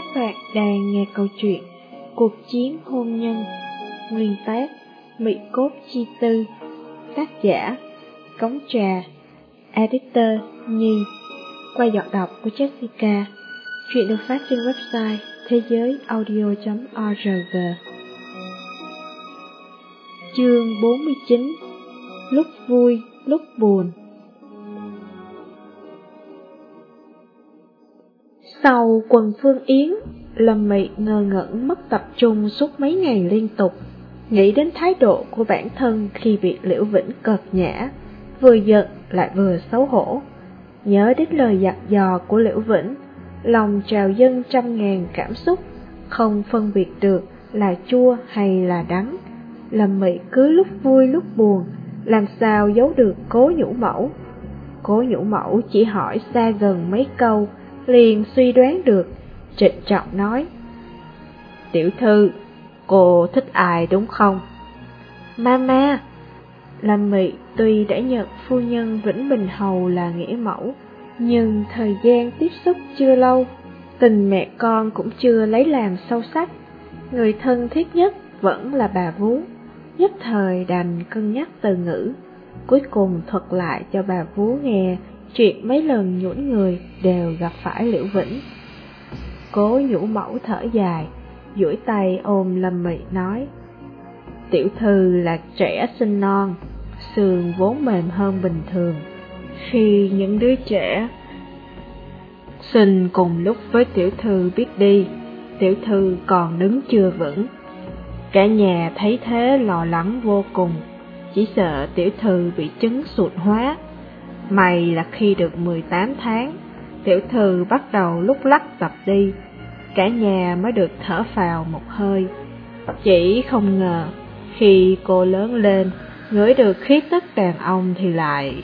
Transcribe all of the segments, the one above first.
Các bạn đang nghe câu chuyện Cuộc chiến hôn nhân Nguyên tác Mỹ cốt chi tư Tác giả Cống trà Editor Nhi Qua giọng đọc của Jessica. Chuyện được phát trên website thế giới audio.org Chương 49 Lúc vui, lúc buồn. Sau quần phương yến, Lâm Mị ngơ ngẩn mất tập trung suốt mấy ngày liên tục, nghĩ đến thái độ của bản thân khi bị Liễu Vĩnh cợt nhã, vừa giận lại vừa xấu hổ. Nhớ đến lời dặn dò của Liễu Vĩnh, lòng trào dâng trăm ngàn cảm xúc, không phân biệt được là chua hay là đắng. Lâm Mị cứ lúc vui lúc buồn, làm sao giấu được cố nhũ mẫu. Cố nhũ mẫu chỉ hỏi xa gần mấy câu, liền suy đoán được, trịnh trọng nói. Tiểu thư, cô thích ai đúng không? Mama, Lâm Mị tuy đã nhận phu nhân Vĩnh Bình Hầu là nghĩa mẫu, nhưng thời gian tiếp xúc chưa lâu, tình mẹ con cũng chưa lấy làm sâu sắc. Người thân thiết nhất vẫn là bà Vú, nhất thời đành cân nhắc từ ngữ, cuối cùng thuật lại cho bà Vú nghe chuyện mấy lần nhũn người đều gặp phải Liễu Vĩnh. Cố nhũ mẫu thở dài, duỗi tay ôm Lâm Mị nói, Tiểu thư là trẻ sinh non, xương vốn mềm hơn bình thường. Khi những đứa trẻ sinh cùng lúc với tiểu thư biết đi, tiểu thư còn đứng chưa vững. Cả nhà thấy thế lo lắng vô cùng, chỉ sợ tiểu thư bị chứng sụt hóa May là khi được 18 tháng, tiểu thư bắt đầu lúc lắc tập đi, cả nhà mới được thở phào một hơi. Chỉ không ngờ, khi cô lớn lên, ngửi được khí tức đàn ông thì lại...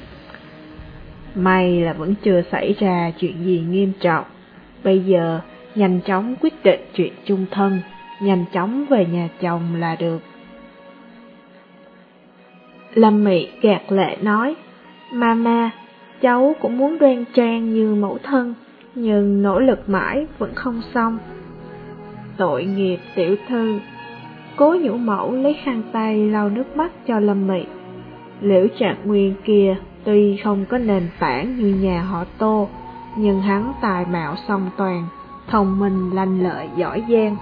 May là vẫn chưa xảy ra chuyện gì nghiêm trọng. Bây giờ, nhanh chóng quyết định chuyện chung thân, nhanh chóng về nhà chồng là được. Lâm Mị gạt lệ nói, Mama, cháu cũng muốn đoan trang như mẫu thân, nhưng nỗ lực mãi vẫn không xong. Tội nghiệp tiểu thư, cố nhũ mẫu lấy khăn tay lau nước mắt cho Lâm Mị. Liễu trạng nguyên kia tuy không có nền tảng như nhà họ Tô, nhưng hắn tài mạo song toàn, thông minh lanh lợi giỏi giang,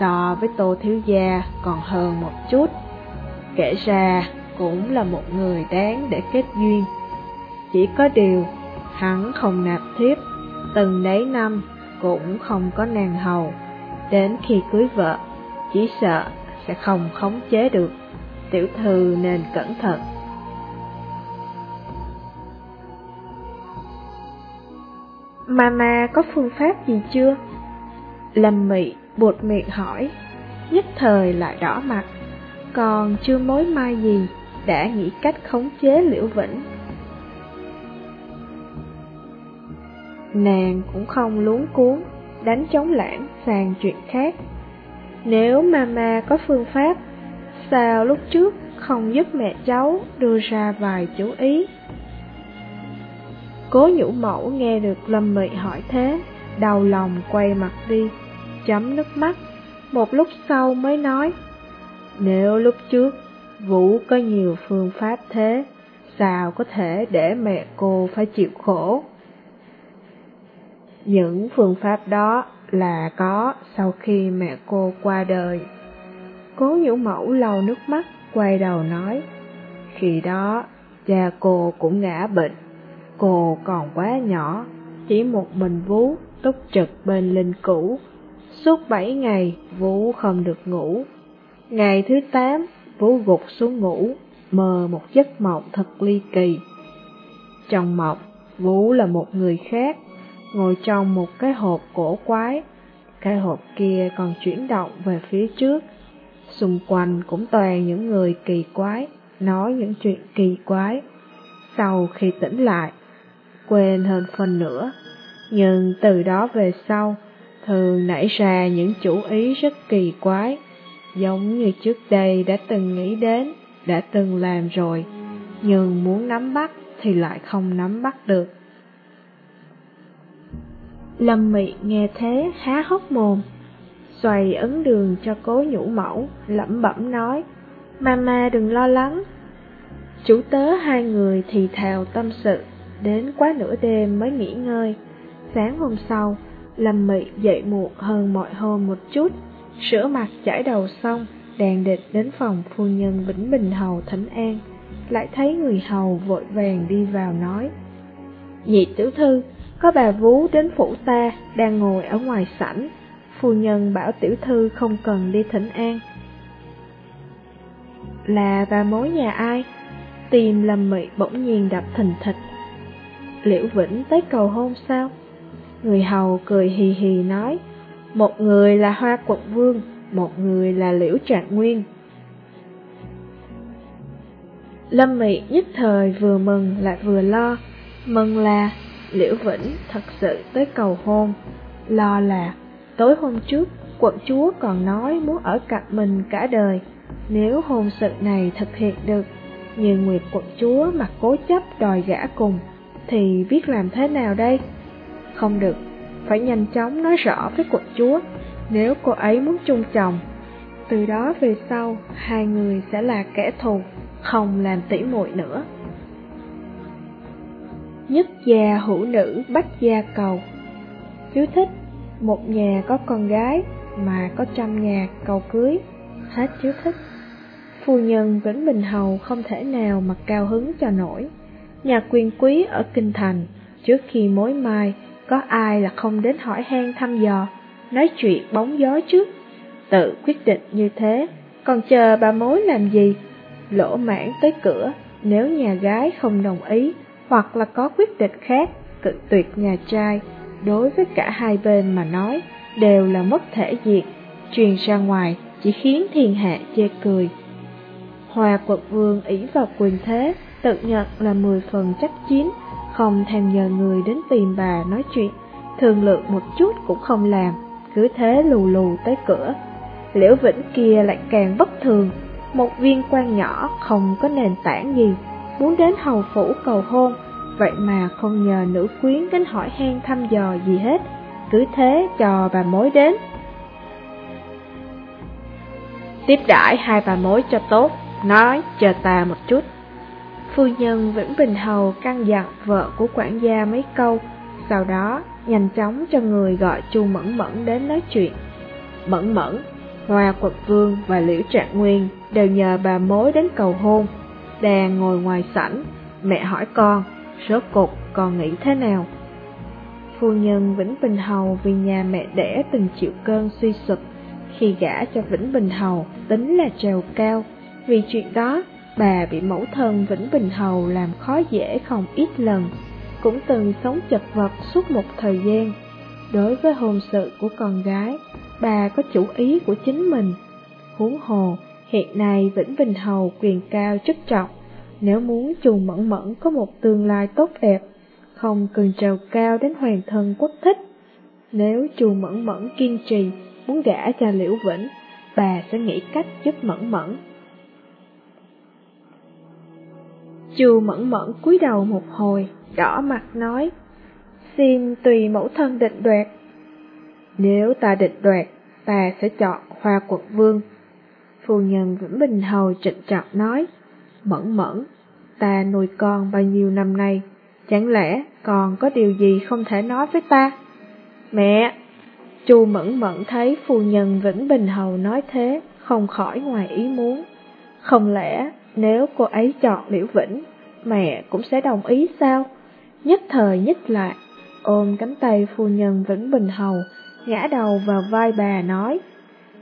so với Tô Thiếu Gia còn hơn một chút. Kể ra cũng là một người đáng để kết duyên. Chỉ có điều, hắn không nạp thiếp, từng đấy năm cũng không có nàng hầu. Đến khi cưới vợ, chỉ sợ sẽ không khống chế được, tiểu thư nên cẩn thận. Mama có phương pháp gì chưa? Lâm Mị buột miệng hỏi, nhất thời lại đỏ mặt, còn chưa mối mai gì, đã nghĩ cách khống chế Liễu Vĩnh nàng cũng không luống cuốn, đánh chống lãng sang chuyện khác. Nếu mama có phương pháp, sao lúc trước không giúp mẹ cháu đưa ra vài chú ý? Cố nhũ mẫu nghe được Lâm Mị hỏi thế, đau lòng quay mặt đi, chấm nước mắt, một lúc sau mới nói, nếu lúc trước Vũ có nhiều phương pháp thế, sao có thể để mẹ cô phải chịu khổ? Những phương pháp đó là có sau khi mẹ cô qua đời. Cố nhũ mẫu lau nước mắt, quay đầu nói, khi đó cha cô cũng ngã bệnh, cô còn quá nhỏ, chỉ một mình vú túc trực bên linh cũ. Suốt bảy ngày, vú không được ngủ. Ngày thứ tám, vú gục xuống ngủ, mơ một giấc mộng thật ly kỳ. Trong mộng, vú là một người khác, ngồi trong một cái hộp cổ quái. Cái hộp kia còn chuyển động về phía trước. Xung quanh cũng toàn những người kỳ quái, nói những chuyện kỳ quái. Sau khi tỉnh lại, quên hơn phần nữa, nhưng từ đó về sau, thường nảy ra những chủ ý rất kỳ quái, giống như trước đây đã từng nghĩ đến, đã từng làm rồi, nhưng muốn nắm bắt thì lại không nắm bắt được. Lâm Mị nghe thế há hốc mồm, xoay ấn đường cho cố nhũ mẫu, lẩm bẩm nói, Mama đừng lo lắng. Chủ tớ hai người thì thào tâm sự, đến quá nửa đêm mới nghỉ ngơi. Sáng hôm sau, Lâm Mị dậy muộn hơn mọi hôm một chút, sửa mặt chải đầu xong, đàn địch đến phòng phu nhân Vĩnh Bình Hầu Thánh An, lại thấy người hầu vội vàng đi vào nói. Nhị tiểu thư, có bà vú đến phủ ta, đang ngồi ở ngoài sảnh, phu nhân bảo tiểu thư không cần đi thỉnh an. Là bà mối nhà ai? Tìm Lâm Mị bỗng nhiên đập thình thịch. Liễu Vĩnh tới cầu hôn sao? Người hầu cười hì hì nói, một người là Hoa Quận Vương, một người là Liễu Trạng Nguyên. Lâm Mị nhất thời vừa mừng lại vừa lo, mừng là Liễu Vĩnh thật sự tới cầu hôn, lo là tối hôm trước quận chúa còn nói muốn ở cạnh mình cả đời, nếu hôn sự này thực hiện được, nhưng Nguyệt quận chúa mặt cố chấp đòi gã cùng, thì biết làm thế nào đây? Không được, phải nhanh chóng nói rõ với quận chúa, nếu cô ấy muốn chung chồng. Từ đó về sau, hai người sẽ là kẻ thù, không làm tỉ muội nữa. Nhất gia hữu nữ bách gia cầu Chú thích, một nhà có con gái mà có trăm nhà cầu cưới. Hết chú thích. Phu nhân Vĩnh Bình Hầu không thể nào mà cao hứng cho nổi. Nhà quyền quý ở Kinh Thành, trước khi mối mai, có ai là không đến hỏi han thăm dò, nói chuyện bóng gió trước. Tự quyết định như thế, còn chờ bà mối làm gì? Lỗ mãn tới cửa, nếu nhà gái không đồng ý, hoặc là có quyết định khác, cự tuyệt nhà trai, đối với cả hai bên mà nói, đều là mất thể diện, truyền ra ngoài chỉ khiến thiên hạ chê cười. Hòa quật vương ý vào quyền thế, tự nhận là mười phần chắc chín, không thèm nhờ người đến tìm bà nói chuyện, thường lượng một chút cũng không làm, cứ thế lù lù tới cửa. Liễu Vĩnh kia lại càng bất thường, một viên quan nhỏ không có nền tảng gì, muốn đến hầu phủ cầu hôn, vậy mà không nhờ nữ quyến đến hỏi han thăm dò gì hết, cứ thế chờ bà mối đến. Tiếp đãi hai bà mối cho tốt, nói chờ ta một chút. Phu nhân Vĩnh Bình Hầu căn dặn vợ của quản gia mấy câu, sau đó nhanh chóng cho người gọi chu Mẫn Mẫn đến nói chuyện. Mẫn Mẫn, Hoa Quật Vương và Liễu Trạng Nguyên đều nhờ bà mối đến cầu hôn. Đang ngồi ngoài sảnh, mẹ hỏi con, rốt cục con nghĩ thế nào? Phu nhân Vĩnh Bình Hầu vì nhà mẹ đẻ từng chịu cơn suy sụp, khi gả cho Vĩnh Bình Hầu tính là trèo cao, vì chuyện đó bà bị mẫu thân Vĩnh Bình Hầu làm khó dễ không ít lần, cũng từng sống chật vật suốt một thời gian. Đối với hôn sự của con gái, bà có chủ ý của chính mình. Huống hồ, hiện nay Vĩnh Bình Hầu quyền cao chức trọng, nếu muốn chùa mẫn mẫn có một tương lai tốt đẹp, không cần trèo cao đến hoàng thân quốc thích. Nếu chùa mẫn mẫn kiên trì, muốn gả cho Liễu Vĩnh, bà sẽ nghĩ cách giúp mẫn mẫn. chùa mẫn mẫn cúi đầu một hồi, đỏ mặt nói, xin tùy mẫu thân định đoạt. Nếu ta định đoạt, ta sẽ chọn hoa quật vương. Phu nhân Vĩnh Bình Hầu trịnh trọng nói, mẫn mẫn, ta nuôi con bao nhiêu năm nay, chẳng lẽ còn có điều gì không thể nói với ta? Mẹ! Chu mẫn mẫn thấy phu nhân Vĩnh Bình Hầu nói thế, không khỏi ngoài ý muốn. Không lẽ nếu cô ấy chọn Liễu Vĩnh, mẹ cũng sẽ đồng ý sao? Nhất thời nhất lạc, ôm cánh tay phu nhân Vĩnh Bình Hầu, ngã đầu vào vai bà nói,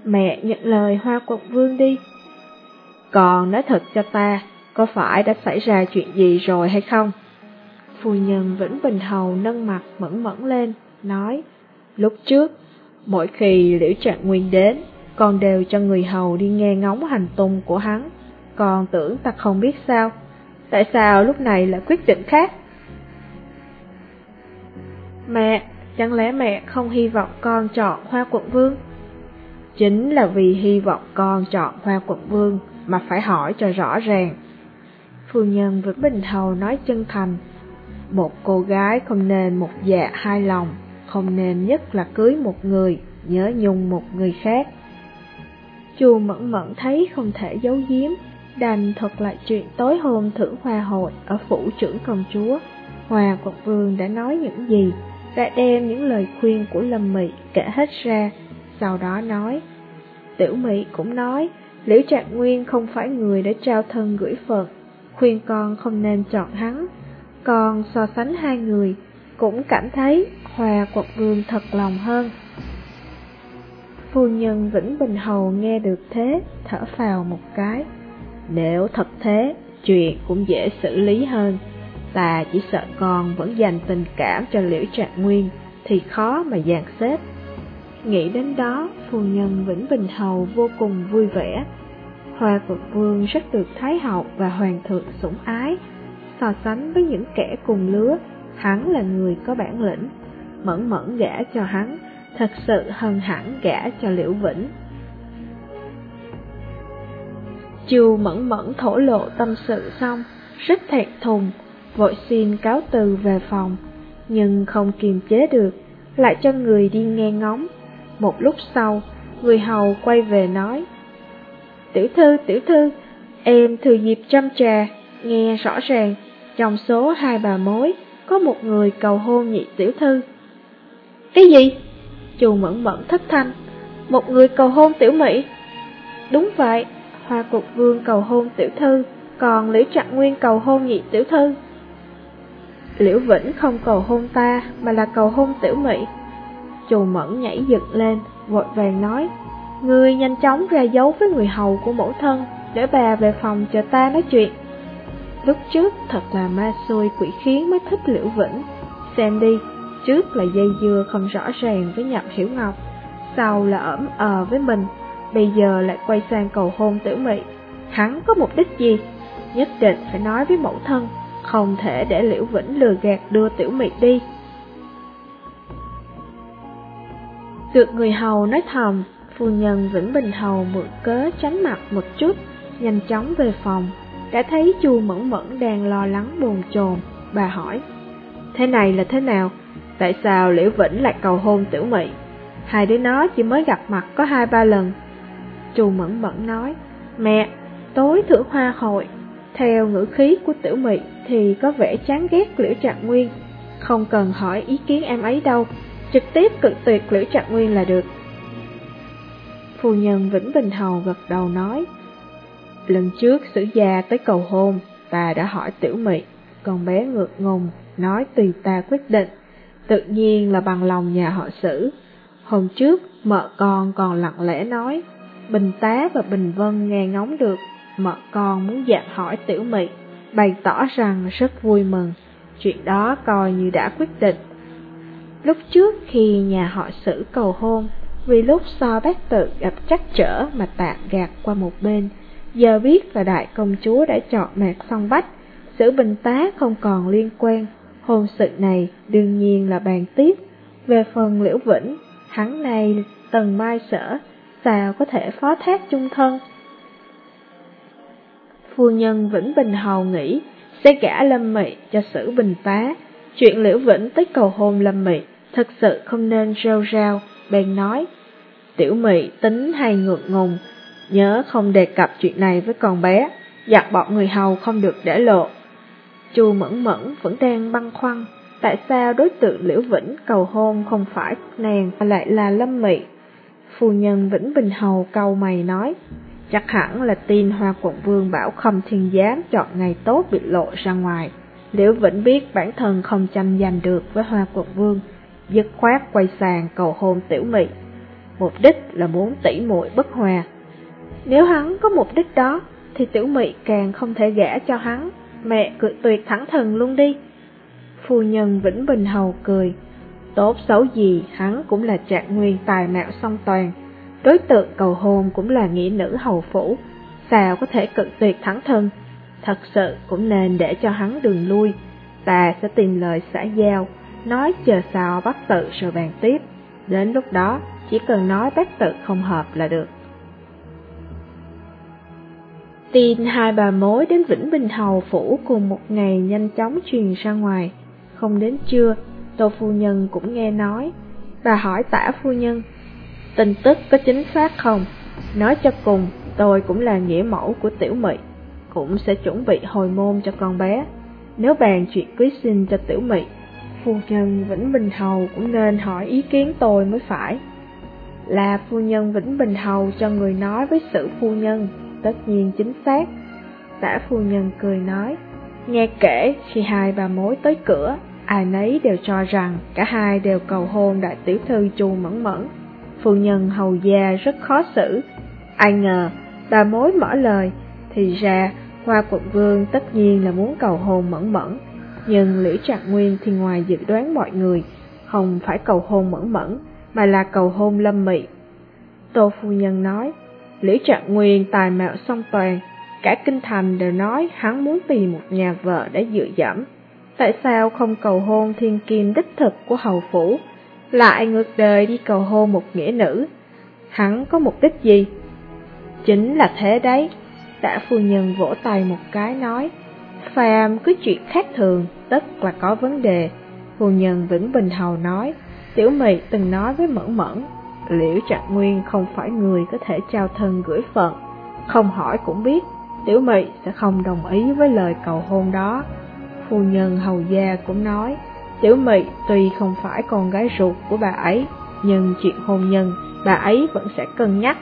mẹ nhận lời hoa quận vương đi. Còn nói thật cho ta, có phải đã xảy ra chuyện gì rồi hay không? Phu nhân Vĩnh Bình Hầu nâng mặt mẫn mẫn lên, nói, lúc trước, mỗi khi Liễu Trạng Nguyên đến, con đều cho người hầu đi nghe ngóng hành tung của hắn, còn tưởng ta không biết sao, tại sao lúc này lại quyết định khác? Mẹ, chẳng lẽ mẹ không hy vọng con chọn Hoa Quận Vương? Chính là vì hy vọng con chọn Hoa Quận Vương mà phải hỏi cho rõ ràng. Phu nhân vẫn Bình Hầu nói chân thành, một cô gái không nên một dạ hai lòng, không nên nhất là cưới một người, nhớ nhung một người khác. Chu Mẫn Mẫn thấy không thể giấu giếm, đành thuật lại chuyện tối hôm thử hoa hội ở phủ trưởng công chúa. Hòa quận vương đã nói những gì, đã đem những lời khuyên của Lâm Mị kể hết ra, sau đó nói. Tiểu mỹ cũng nói, Liễu Trạc Nguyên không phải người để trao thân gửi phật, khuyên con không nên chọn hắn. Còn so sánh hai người, cũng cảm thấy Hòa quật vương thật lòng hơn. Phu nhân Vĩnh Bình Hầu nghe được thế, thở phào một cái. Nếu thật thế, chuyện cũng dễ xử lý hơn. Ta chỉ sợ con vẫn dành tình cảm cho Liễu Trạc Nguyên, thì khó mà dàn xếp. Nghĩ đến đó, phu nhân Vĩnh Bình Hầu vô cùng vui vẻ. Hoa Phượng Vương rất được Thái Hậu và Hoàng thượng sủng ái. So sánh với những kẻ cùng lứa, hắn là người có bản lĩnh, mẫn mẫn gả cho hắn, thật sự hơn hẳn gả cho Liễu Vĩnh. Chu mẫn mẫn thổ lộ tâm sự xong, rất thẹn thùng, vội xin cáo từ về phòng, nhưng không kiềm chế được, lại cho người đi nghe ngóng. Một lúc sau, người hầu quay về nói, Tiểu thư, tiểu thư, em thừa dịp chăm trà, nghe rõ ràng, trong số hai bà mối, có một người cầu hôn nhị tiểu thư. Cái gì? Chù mẫn mẫn thất thanh, một người cầu hôn tiểu mỹ. Đúng vậy, Hoa Cục Vương cầu hôn tiểu thư, còn Liễu Trạng Nguyên cầu hôn nhị tiểu thư. Liễu Vĩnh không cầu hôn ta, mà là cầu hôn tiểu mỹ. Chù mẫn nhảy giật lên, vội vàng nói, Ngươi nhanh chóng ra dấu với người hầu của mẫu thân, để bà về phòng chờ ta nói chuyện. Lúc trước thật là ma xôi quỷ khiến mới thích Liễu Vĩnh. Xem đi, trước là dây dưa không rõ ràng với Nhậm Hiểu Ngọc, sau là ẩm ờ với mình, bây giờ lại quay sang cầu hôn tiểu mị. Hắn có mục đích gì? Nhất định phải nói với mẫu thân, không thể để Liễu Vĩnh lừa gạt đưa tiểu mị đi. Được người hầu nói thầm, phu nhân Vĩnh Bình Hầu mượn cớ tránh mặt một chút, nhanh chóng về phòng, đã thấy chu Mẫn Mẫn đang lo lắng bồn chồn, bà hỏi, thế này là thế nào? Tại sao Liễu Vĩnh lại cầu hôn tiểu mị? Hai đứa nó chỉ mới gặp mặt có hai ba lần. Chu Mẫn Mẫn nói, mẹ, tối thử hoa hội, theo ngữ khí của tiểu mị thì có vẻ chán ghét Liễu Trạng Nguyên, không cần hỏi ý kiến em ấy đâu, trực tiếp cự tuyệt Liễu Trạng Nguyên là được. Phu nhân Vĩnh Bình Hầu gật đầu nói, lần trước sử gia tới cầu hôn, ta đã hỏi tiểu mị, con bé ngược ngùng, nói tùy ta quyết định, tự nhiên là bằng lòng nhà họ sử. Hôm trước, mợ con còn lặng lẽ nói, Bình Tá và Bình Vân nghe ngóng được, mợ con muốn dặn hỏi tiểu mị, bày tỏ rằng rất vui mừng, chuyện đó coi như đã quyết định. Lúc trước khi nhà họ sử cầu hôn, vì lúc so bác tự gặp trắc trở mà tạm gạt qua một bên, giờ biết là đại công chúa đã chọn mạc song bách, sử bình tá không còn liên quan, hôn sự này đương nhiên là bàn tiếp. Về phần liễu vĩnh, hắn này tần mai sở, sao có thể phó thác chung thân? Phu nhân Vĩnh Bình Hầu nghĩ sẽ gả Lâm Mị cho sử bình tá, chuyện liễu vĩnh tới cầu hôn Lâm Mị thật sự không nên rêu rao, bèn nói Tiểu mị tính hay ngượng ngùng, nhớ không đề cập chuyện này với con bé, dặn bọn người hầu không được để lộ. Chu Mẫn Mẫn vẫn đang băn khoăn, tại sao đối tượng Liễu Vĩnh cầu hôn không phải nàng mà lại là Lâm Mị. Phu nhân Vĩnh Bình Hầu cầu mày nói, chắc hẳn là tin Hoa Quận Vương bảo không thiên giám chọn ngày tốt bị lộ ra ngoài. Liễu Vĩnh biết bản thân không tranh giành được với Hoa Quận Vương, dứt khoát quay sàn cầu hôn Tiểu Mị mục đích là muốn tỉ muội bất hòa. Nếu hắn có mục đích đó, thì tiểu mị càng không thể gả cho hắn, mẹ cự tuyệt thẳng thần luôn đi. Phu nhân Vĩnh Bình Hầu cười, tốt xấu gì hắn cũng là trạng nguyên tài mạo song toàn, đối tượng cầu hôn cũng là nghĩa nữ hầu phủ, sao có thể cự tuyệt thẳng thân? Thật sự cũng nên để cho hắn đường lui, ta sẽ tìm lời xã giao, nói chờ sao bắt tự rồi bàn tiếp, đến lúc đó chỉ cần nói bác tự không hợp là được. Tin hai bà mối đến Vĩnh Bình Hầu Phủ cùng một ngày nhanh chóng truyền ra ngoài. Không đến trưa, Tô phu nhân cũng nghe nói. Bà hỏi tả phu nhân, tin tức có chính xác không? Nói cho cùng, tôi cũng là nghĩa mẫu của tiểu mị, cũng sẽ chuẩn bị hồi môn cho con bé. Nếu bàn chuyện cưới xin cho tiểu mị, phu nhân Vĩnh Bình Hầu cũng nên hỏi ý kiến tôi mới phải. Là phu nhân Vĩnh Bình Hầu cho người nói với sự phu nhân, tất nhiên chính xác. Tả phu nhân cười nói, nghe kể khi hai bà mối tới cửa, ai nấy đều cho rằng cả hai đều cầu hôn đại tiểu thư chu mẫn mẫn. Phu nhân hầu gia rất khó xử, ai ngờ bà mối mở lời, thì ra hoa quận vương tất nhiên là muốn cầu hôn mẫn mẫn, nhưng Liễu trạng Nguyên thì ngoài dự đoán mọi người, không phải cầu hôn mẫn mẫn, mà là cầu hôn lâm mị. Tô phu nhân nói, Liễu trạng Nguyên tài mạo song toàn, cả kinh thành đều nói hắn muốn tìm một nhà vợ để dựa dẫm. Tại sao không cầu hôn thiên kim đích thực của hầu phủ, lại ngược đời đi cầu hôn một nghĩa nữ? Hắn có mục đích gì? Chính là thế đấy, tả phu nhân vỗ tay một cái nói, phàm cứ chuyện khác thường, tất là có vấn đề. Phu nhân Vĩnh Bình Hầu nói, Tiểu Mị từng nói với Mẫn Mẫn, Liễu Trạng Nguyên không phải người có thể trao thân gửi phận, không hỏi cũng biết, Tiểu Mị sẽ không đồng ý với lời cầu hôn đó. Phu nhân Hầu Gia cũng nói, Tiểu Mị tuy không phải con gái ruột của bà ấy, nhưng chuyện hôn nhân bà ấy vẫn sẽ cân nhắc,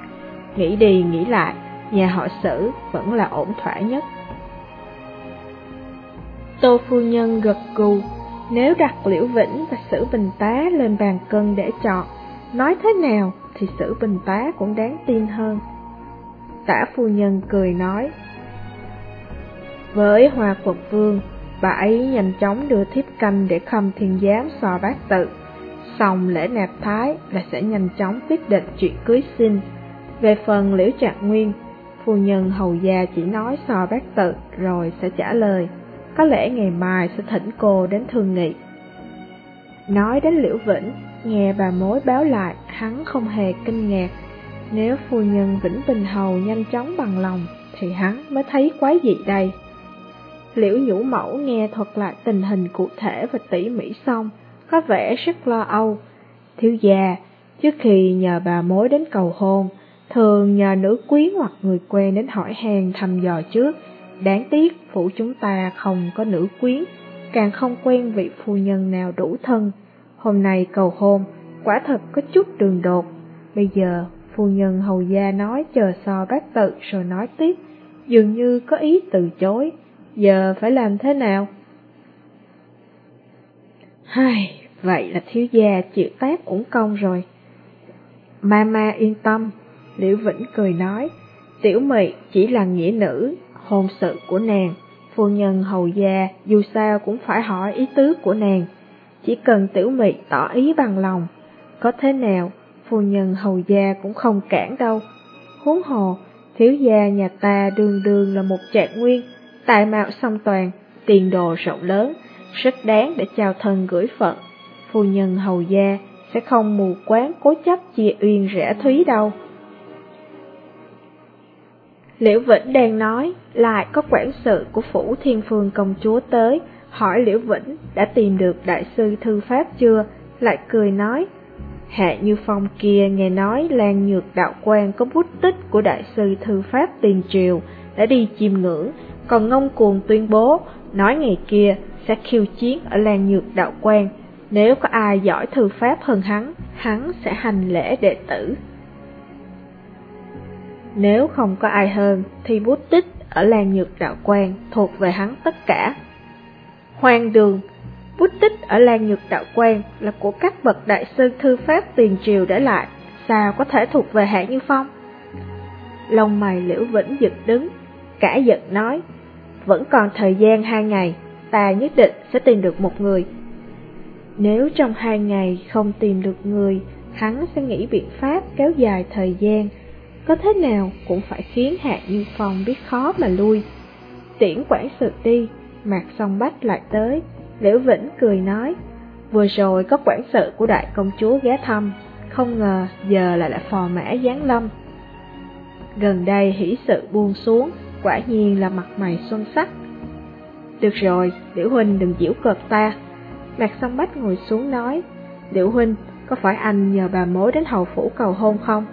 nghĩ đi nghĩ lại, nhà họ sử vẫn là ổn thỏa nhất. Tô phu nhân gật gù, nếu đặt Liễu Vĩnh và Sử Bình Tá lên bàn cân để chọn, nói thế nào thì Sử Bình Tá cũng đáng tin hơn. Tả phu nhân cười nói, với Hoa Phật Vương, bà ấy nhanh chóng đưa thiếp canh để khâm thiên giám so bát tự. Xong lễ nạp thái là sẽ nhanh chóng quyết định chuyện cưới xin. Về phần liễu trạc nguyên, phu nhân hầu gia chỉ nói so bát tự rồi sẽ trả lời có lẽ ngày mai sẽ thỉnh cô đến thương nghị. Nói đến Liễu Vĩnh, nghe bà mối báo lại, hắn không hề kinh ngạc. Nếu phu nhân Vĩnh Bình Hầu nhanh chóng bằng lòng, thì hắn mới thấy quái gì đây. Liễu nhũ mẫu nghe thuật lại tình hình cụ thể và tỉ mỉ xong, có vẻ rất lo âu. Thiếu gia, trước khi nhờ bà mối đến cầu hôn, thường nhờ nữ quyến hoặc người quen đến hỏi hàng thăm dò trước, Đáng tiếc phủ chúng ta không có nữ quyến, càng không quen vị phu nhân nào đủ thân. Hôm nay cầu hôn, quả thật có chút đường đột. Bây giờ, phu nhân hầu gia nói chờ so bác tự rồi nói tiếp, dường như có ý từ chối. Giờ phải làm thế nào? Hai, vậy là thiếu gia chịu tác uổng công rồi. Mama yên tâm, Liễu Vĩnh cười nói, tiểu mị chỉ là nghĩa nữ, hôn sự của nàng, phu nhân hầu gia dù sao cũng phải hỏi ý tứ của nàng, chỉ cần tiểu mị tỏ ý bằng lòng, có thế nào phu nhân hầu gia cũng không cản đâu. Huống hồ, thiếu gia nhà ta đường đường là một trạng nguyên, tài mạo song toàn, tiền đồ rộng lớn, rất đáng để chào thân gửi phận. Phu nhân hầu gia sẽ không mù quáng cố chấp chia uyên rẻ thúy đâu. Liễu Vĩnh đang nói, lại có quản sự của phủ thiên phương công chúa tới, hỏi Liễu Vĩnh đã tìm được đại sư thư pháp chưa, lại cười nói. Hạ Như Phong kia nghe nói Lan Nhược Đạo quan có bút tích của đại sư thư pháp tiền triều, đã đi chiêm ngưỡng, còn ngông cuồng tuyên bố, nói ngày kia sẽ khiêu chiến ở Lan Nhược Đạo quan. Nếu có ai giỏi thư pháp hơn hắn, hắn sẽ hành lễ đệ tử. Nếu không có ai hơn, thì bút tích ở làng nhược đạo quan thuộc về hắn tất cả. Hoang đường, bút tích ở làng nhược đạo quan là của các bậc đại sư thư pháp tiền triều để lại, sao có thể thuộc về Hạ Như Phong? Lông mày liễu vĩnh giật đứng, cả giận nói, vẫn còn thời gian hai ngày, ta nhất định sẽ tìm được một người. Nếu trong hai ngày không tìm được người, hắn sẽ nghĩ biện pháp kéo dài thời gian, có thế nào cũng phải khiến Hạ Như Phong biết khó mà lui. Tiễn quản sự đi, Mạc Song Bách lại tới, Liễu Vĩnh cười nói, vừa rồi có quản sự của đại công chúa ghé thăm, không ngờ giờ lại là phò mã giáng lâm. Gần đây hỷ sự buông xuống, quả nhiên là mặt mày xuân sắc. Được rồi, Liễu Huynh đừng giễu cợt ta. Mạc Song Bách ngồi xuống nói, Liễu Huynh, có phải anh nhờ bà mối đến hầu phủ cầu hôn không?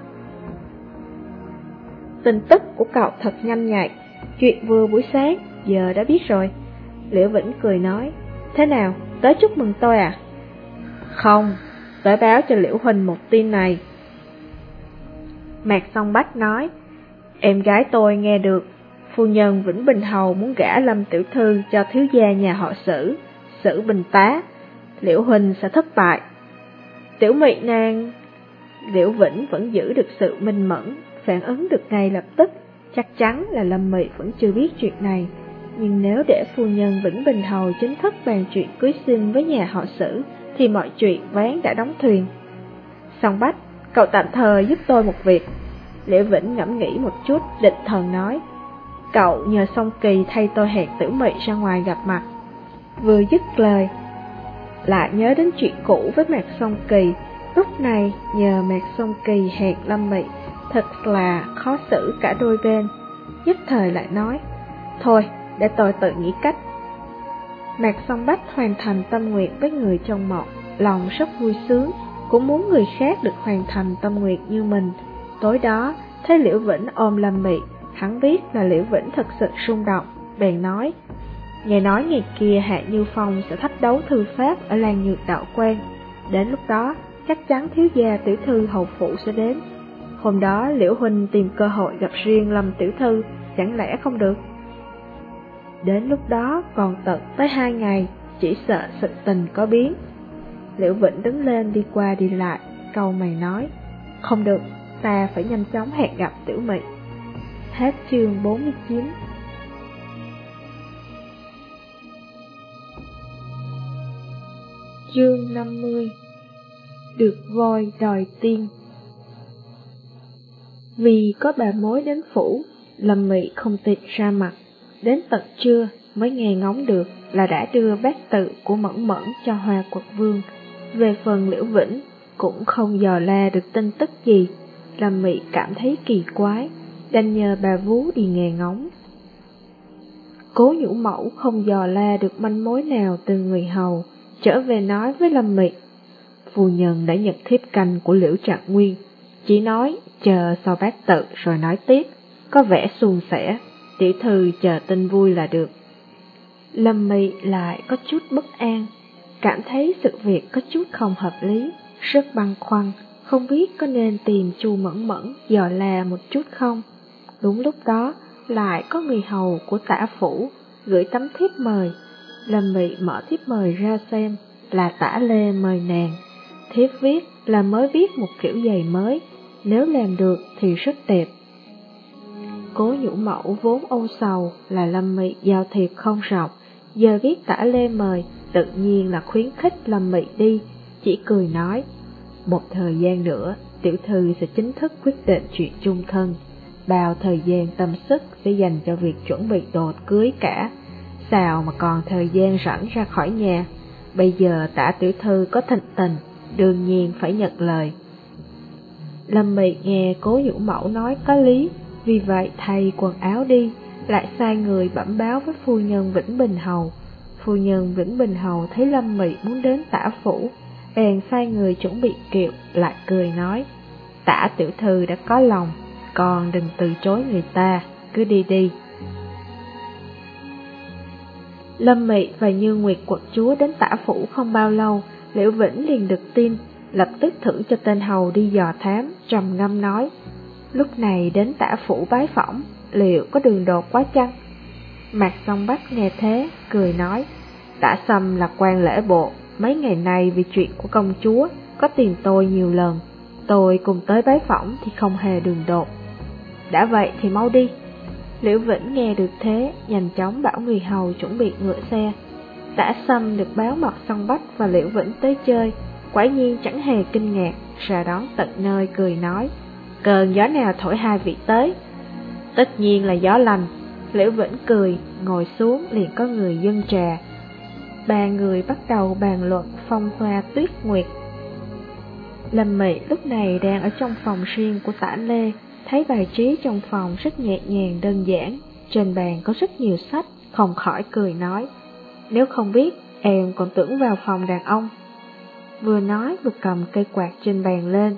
Tin tức của cậu thật nhanh nhạy, chuyện vừa buổi sáng, giờ đã biết rồi. Liễu Vĩnh cười nói, thế nào, tới chúc mừng tôi à? Không, tới báo cho Liễu Huỳnh một tin này. Mạc Song Bách nói, em gái tôi nghe được, phu nhân Vĩnh Bình Hầu muốn gả Lâm Tiểu Thư cho thiếu gia nhà họ Sử, Sử Bình Tá, Liễu Huỳnh sẽ thất bại. Tiểu Mị nàng, Liễu Vĩnh vẫn giữ được sự minh mẫn, phản ứng được ngay lập tức, chắc chắn là Lâm Mị vẫn chưa biết chuyện này. Nhưng nếu để phu nhân Vĩnh Bình Hầu chính thức bàn chuyện cưới xin với nhà họ Sử, thì mọi chuyện ván đã đóng thuyền. Song Bách, cậu tạm thời giúp tôi một việc. Liễu Vĩnh ngẫm nghĩ một chút, định thần nói. Cậu nhờ Song Kỳ thay tôi hẹn Tử Mị ra ngoài gặp mặt. Vừa dứt lời, lại nhớ đến chuyện cũ với Mạc Song Kỳ, lúc này nhờ Mạc Song Kỳ hẹn Lâm Mị, thật là khó xử cả đôi bên. Nhất thời lại nói, thôi, để tôi tự nghĩ cách. Mạc Song Bách hoàn thành tâm nguyện với người trong mộng, lòng rất vui sướng, cũng muốn người khác được hoàn thành tâm nguyện như mình. Tối đó, thấy Liễu Vĩnh ôm Lâm Mị, hắn biết là Liễu Vĩnh thật sự rung động, bèn nói, Nghe nói ngày kia Hạ Như Phong sẽ thách đấu thư pháp ở làng nhược đạo quan. Đến lúc đó, chắc chắn thiếu gia tiểu thư hầu phụ sẽ đến. Hôm đó Liễu Huynh tìm cơ hội gặp riêng Lâm tiểu thư, chẳng lẽ không được? Đến lúc đó còn tận tới hai ngày, chỉ sợ sự tình có biến. Liễu Vĩnh đứng lên đi qua đi lại, câu mày nói, không được, ta phải nhanh chóng hẹn gặp tiểu Mỹ. Hết chương 49 Chương 50 Được voi đòi tiên vì có bà mối đến phủ, Lâm Mị không tiện ra mặt, đến tận trưa mới nghe ngóng được là đã đưa bát tự của Mẫn Mẫn cho Hoa Quật Vương. Về phần Liễu Vĩnh, cũng không dò la được tin tức gì, Lâm Mị cảm thấy kỳ quái, đành nhờ bà Vú đi nghe ngóng. Cố nhũ mẫu không dò la được manh mối nào từ người hầu, trở về nói với Lâm Mị. Phu nhân đã nhận thiếp canh của Liễu Trạng Nguyên, chỉ nói chờ sau bác tự rồi nói tiếp, có vẻ suôn sẻ, tiểu thư chờ tin vui là được. Lâm Mị lại có chút bất an, cảm thấy sự việc có chút không hợp lý, rất băn khoăn, không biết có nên tìm Chu Mẫn Mẫn dò la một chút không. Đúng lúc đó, lại có người hầu của tả phủ gửi tấm thiếp mời Lâm Mị mở thiếp mời ra xem, là tả lê mời nàng. Thiếp viết là mới viết một kiểu giày mới, nếu làm được thì rất đẹp. Cố nhũ mẫu vốn âu sầu là Lâm Mị giao thiệp không rộng, giờ viết tả lê mời, tự nhiên là khuyến khích Lâm Mị đi, chỉ cười nói. Một thời gian nữa, tiểu thư sẽ chính thức quyết định chuyện chung thân. Bao thời gian tâm sức sẽ dành cho việc chuẩn bị đồ cưới cả sao mà còn thời gian rảnh ra khỏi nhà. Bây giờ tả tiểu thư có thịnh tình, đương nhiên phải nhận lời. Lâm Mị nghe cố nhũ mẫu nói có lý, vì vậy thay quần áo đi, lại sai người bẩm báo với phu nhân Vĩnh Bình Hầu. Phu nhân Vĩnh Bình Hầu thấy Lâm Mị muốn đến tả phủ, bèn sai người chuẩn bị kiệu, lại cười nói, tả tiểu thư đã có lòng, còn đừng từ chối người ta, cứ đi đi. Lâm Mị và Như Nguyệt quận chúa đến tả phủ không bao lâu, Liễu Vĩnh liền được tin, lập tức thử cho tên hầu đi dò thám, trầm ngâm nói. Lúc này đến tả phủ bái phỏng, liệu có đường đột quá chăng? Mạc song Bách nghe thế, cười nói, tả sâm là quan lễ bộ, mấy ngày nay vì chuyện của công chúa, có tìm tôi nhiều lần, tôi cùng tới bái phỏng thì không hề đường đột. Đã vậy thì mau đi, Liễu Vĩnh nghe được thế, nhanh chóng bảo người hầu chuẩn bị ngựa xe. Tả Sâm được báo mặt song bách và Liễu Vĩnh tới chơi, quả nhiên chẳng hề kinh ngạc, ra đón tận nơi cười nói, cơn gió nào thổi hai vị tới? Tất nhiên là gió lành, Liễu Vĩnh cười, ngồi xuống liền có người dân trà. Ba người bắt đầu bàn luận phong hoa tuyết nguyệt. Lâm Mị lúc này đang ở trong phòng riêng của tả Lê, Thấy bài trí trong phòng rất nhẹ nhàng đơn giản, trên bàn có rất nhiều sách, không khỏi cười nói. Nếu không biết, em còn tưởng vào phòng đàn ông. Vừa nói vừa cầm cây quạt trên bàn lên,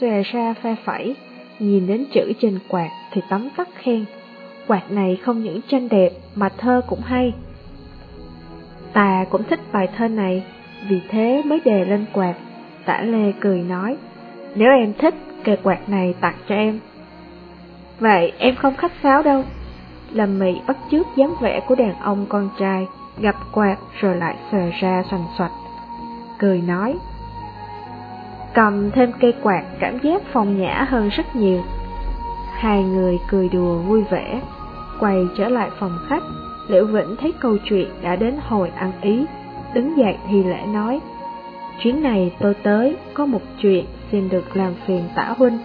xòe ra pha phẩy, nhìn đến chữ trên quạt thì tấm tắc khen. Quạt này không những tranh đẹp mà thơ cũng hay. Ta cũng thích bài thơ này, vì thế mới đề lên quạt. Tả Lê cười nói, nếu em thích, cây quạt này tặng cho em. Vậy em không khách sáo đâu. Lâm Mị bắt chước dáng vẻ của đàn ông con trai, gặp quạt rồi lại xòe ra xoành xoạch. Cười nói, cầm thêm cây quạt cảm giác phong nhã hơn rất nhiều. Hai người cười đùa vui vẻ, quay trở lại phòng khách, Liễu Vĩnh thấy câu chuyện đã đến hồi ăn ý, đứng dậy thì lễ nói, chuyến này tôi tới, có một chuyện xin được làm phiền tả huynh.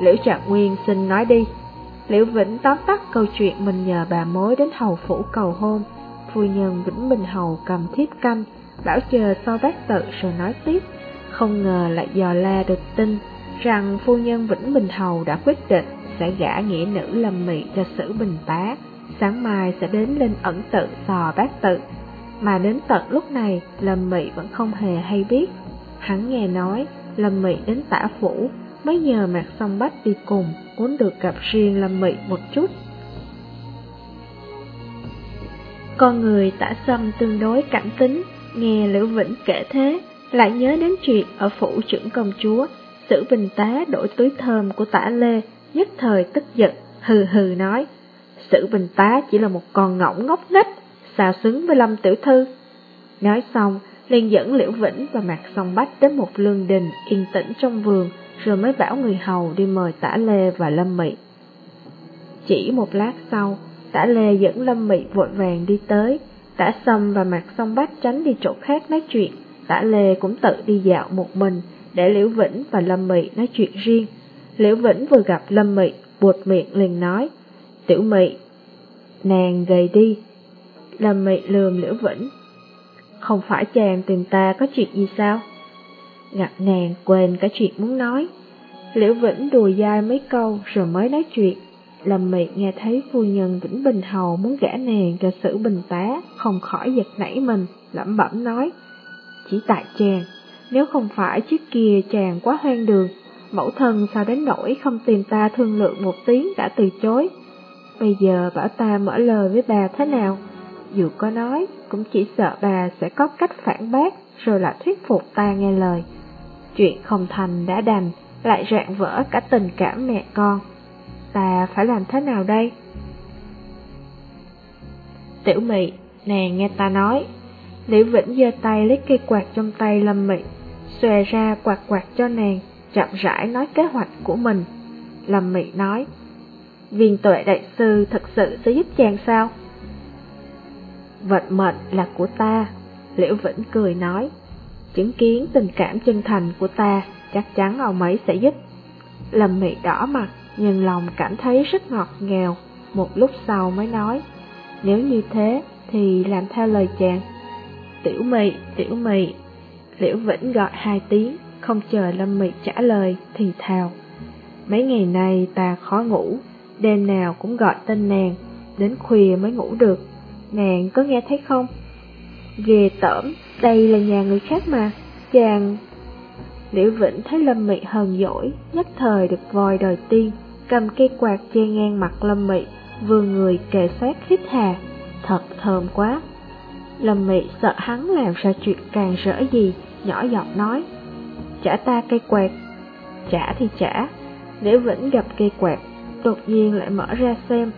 Liễu Trạng Nguyên xin nói đi. Liễu Vĩnh tóm tắt câu chuyện mình nhờ bà mối đến hầu phủ cầu hôn. Phu nhân Vĩnh Bình Hầu cầm thiếp canh, bảo chờ sau bác tự rồi nói tiếp. Không ngờ lại dò la được tin rằng phu nhân Vĩnh Bình Hầu đã quyết định sẽ gả nghĩa nữ lâm mị cho sử bình tá, sáng mai sẽ đến lên ẩn tự sò bác tự. Mà đến tận lúc này, Lâm Mị vẫn không hề hay biết. Hắn nghe nói, Lâm Mị đến tả phủ, mới nhờ Mạc Song Bách đi cùng, muốn được gặp riêng Lâm Mị một chút. Con người tả sâm tương đối cảm tính, nghe Liễu Vĩnh kể thế, lại nhớ đến chuyện ở phủ trưởng công chúa, sử bình tá đổi túi thơm của tả Lê, nhất thời tức giận, hừ hừ nói, sử bình tá chỉ là một con ngỗng ngốc nghếch, xào xứng với Lâm Tiểu Thư. Nói xong, liền dẫn Liễu Vĩnh và Mạc Song Bách đến một lương đình yên tĩnh trong vườn, rồi mới bảo người hầu đi mời Tả Lê và Lâm Mị. Chỉ một lát sau, Tả Lê dẫn Lâm Mị vội vàng đi tới, Tả Sâm và Mạc Song Bách tránh đi chỗ khác nói chuyện, Tả Lê cũng tự đi dạo một mình, để Liễu Vĩnh và Lâm Mị nói chuyện riêng. Liễu Vĩnh vừa gặp Lâm Mị, buột miệng liền nói, Tiểu Mị, nàng gầy đi. Lâm Mị lườm Liễu Vĩnh, không phải chàng tìm ta có chuyện gì sao? Gặp nàng quên cả chuyện muốn nói. Liễu Vĩnh đùa dai mấy câu rồi mới nói chuyện. Lâm Mị nghe thấy phu nhân Vĩnh Bình Hầu muốn gã nàng cho sử bình tá, không khỏi giật nảy mình, lẩm bẩm nói. Chỉ tại chàng, nếu không phải trước kia chàng quá hoang đường, mẫu thân sao đến nỗi không tìm ta thương lượng một tiếng đã từ chối. Bây giờ bảo ta mở lời với bà thế nào? Dù có nói, cũng chỉ sợ bà sẽ có cách phản bác rồi lại thuyết phục ta nghe lời. Chuyện không thành đã đành, lại rạn vỡ cả tình cảm mẹ con. Ta phải làm thế nào đây? Tiểu mị, nàng nghe ta nói. Liễu Vĩnh giơ tay lấy cây quạt trong tay Lâm Mị, xòe ra quạt quạt cho nàng, chậm rãi nói kế hoạch của mình. Lâm Mị nói, viên tuệ đại sư thật sự sẽ giúp chàng sao? Vận mệnh là của ta, Liễu Vĩnh cười nói, chứng kiến tình cảm chân thành của ta, chắc chắn ông ấy sẽ giúp. Lâm Mị đỏ mặt, nhưng lòng cảm thấy rất ngọt ngào, một lúc sau mới nói, nếu như thế thì làm theo lời chàng. Tiểu Mị, Tiểu Mị, Liễu Vĩnh gọi hai tiếng, không chờ Lâm Mị trả lời thì thào. Mấy ngày nay ta khó ngủ, đêm nào cũng gọi tên nàng, đến khuya mới ngủ được. Nàng có nghe thấy không? Ghê tởm, đây là nhà người khác mà, chàng... Liễu Vĩnh thấy Lâm Mị hờn dỗi, nhất thời được voi đời tiên, cầm cây quạt che ngang mặt Lâm Mị, vừa người kề sát hít hà, thật thơm quá. Lâm Mị sợ hắn làm ra chuyện càng rỡ gì, nhỏ giọng nói, trả ta cây quạt. Trả thì trả, Liễu Vĩnh gặp cây quạt, đột nhiên lại mở ra xem.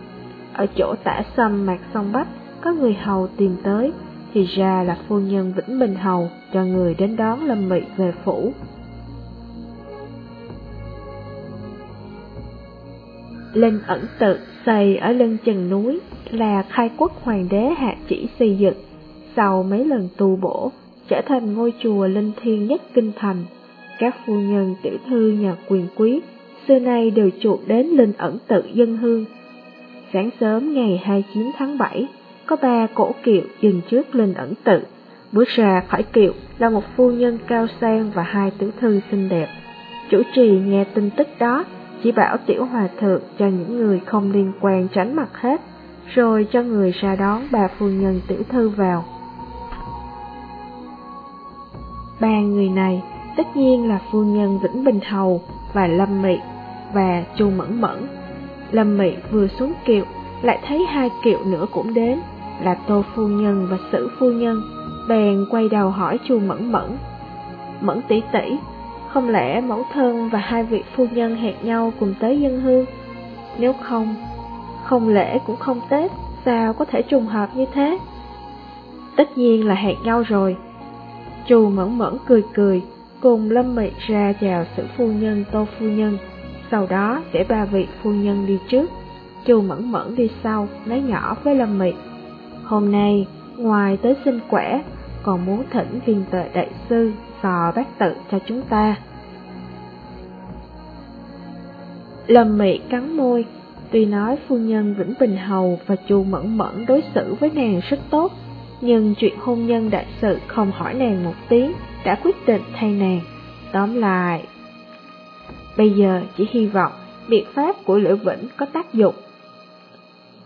Ở chỗ tả sâm mạc sông bách, có người hầu tìm tới, thì ra là phu nhân Vĩnh Bình Hầu cho người đến đón Lâm Mị về phủ. Linh ẩn tự xây ở lưng chừng núi là khai quốc hoàng đế hạ chỉ xây dựng, sau mấy lần tu bổ, trở thành ngôi chùa linh thiêng nhất kinh thành. Các phu nhân tiểu thư nhà quyền quý xưa nay đều chuột đến linh ẩn tự dân hương. Sáng sớm ngày 29 tháng 7, có ba cổ kiệu dừng trước linh ẩn tự. Bước ra khỏi kiệu là một phu nhân cao sang và hai tiểu thư xinh đẹp. Chủ trì nghe tin tức đó, chỉ bảo tiểu hòa thượng cho những người không liên quan tránh mặt hết, rồi cho người ra đón bà phu nhân tiểu thư vào. Ba người này tất nhiên là phu nhân Vĩnh Bình Hầu và Lâm Mị và Chu Mẫn Mẫn. Lâm Mị vừa xuống kiệu, lại thấy hai kiệu nữa cũng đến, là Tô Phu Nhân và Sử Phu Nhân, bèn quay đầu hỏi Chu Mẫn Mẫn. Mẫn tỷ tỷ, không lẽ mẫu thân và hai vị phu nhân hẹn nhau cùng tới dân hương? Nếu không, không lễ cũng không Tết, sao có thể trùng hợp như thế? Tất nhiên là hẹn nhau rồi. Chu Mẫn Mẫn cười cười, cùng Lâm Mị ra chào sử phu nhân Tô Phu Nhân, sau đó để ba vị phu nhân đi trước, Chu Mẫn Mẫn đi sau, nói nhỏ với Lâm Mị. Hôm nay, ngoài tới sinh khỏe, còn muốn thỉnh viên tệ đại sư sò bát tự cho chúng ta. Lâm Mị cắn môi, tuy nói phu nhân Vĩnh Bình Hầu và Chu Mẫn Mẫn đối xử với nàng rất tốt, nhưng chuyện hôn nhân đại sự không hỏi nàng một tiếng, đã quyết định thay nàng. Tóm lại, bây giờ chỉ hy vọng biện pháp của Lữ Vĩnh có tác dụng.